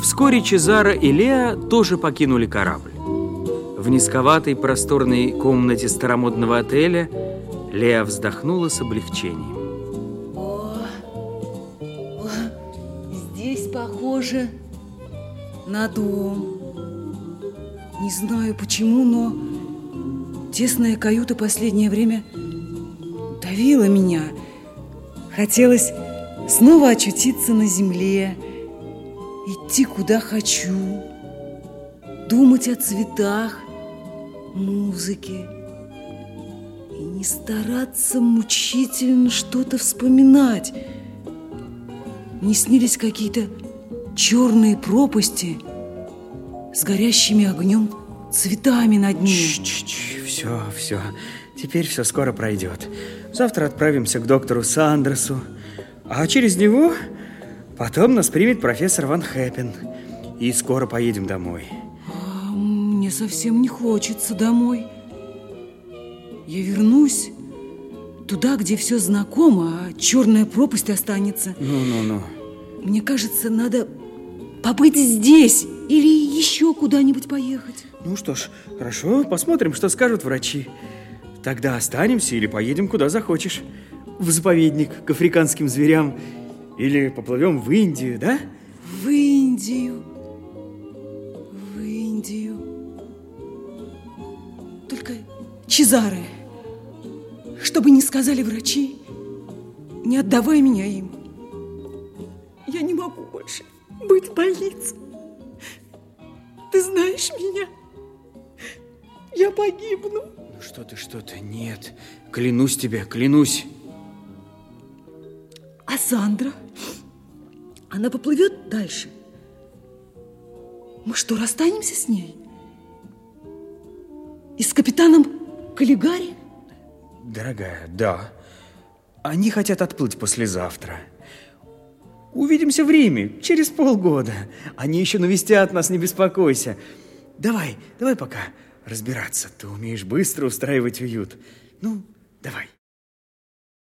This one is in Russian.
Вскоре Чезара и Леа тоже покинули корабль. В низковатой просторной комнате старомодного отеля Леа вздохнула с облегчением. О, о здесь похоже на дом. Не знаю почему, но тесная каюта последнее время давила меня. Хотелось снова очутиться на земле, идти куда хочу, думать о цветах, музыке и не стараться мучительно что-то вспоминать. Мне снились какие-то черные пропасти с горящими огнем цветами над ними. Ч -ч -ч, все, все. Теперь все скоро пройдет. Завтра отправимся к доктору Сандерсу. А через него потом нас примет профессор Ван Хэппен. И скоро поедем домой. А, мне совсем не хочется домой. Я вернусь туда, где все знакомо, а черная пропасть останется. Ну-ну-ну. Мне кажется, надо побыть здесь или еще куда-нибудь поехать. Ну что ж, хорошо, посмотрим, что скажут врачи. Тогда останемся или поедем куда захочешь. В заповедник, к африканским зверям. Или поплывем в Индию, да? В Индию. В Индию. Только Чезары, чтобы не сказали врачи, не отдавай меня им. Я не могу больше быть в больнице. Ты знаешь меня. Я погибну. Ну что ты, что ты, нет. Клянусь тебе, клянусь. А Сандра? Она поплывет дальше? Мы что, расстанемся с ней? И с капитаном Каллигари? Дорогая, да. Они хотят отплыть послезавтра. Увидимся в Риме через полгода. Они еще навестят нас, не беспокойся. Давай, давай пока разбираться. Ты умеешь быстро устраивать уют. Ну, давай.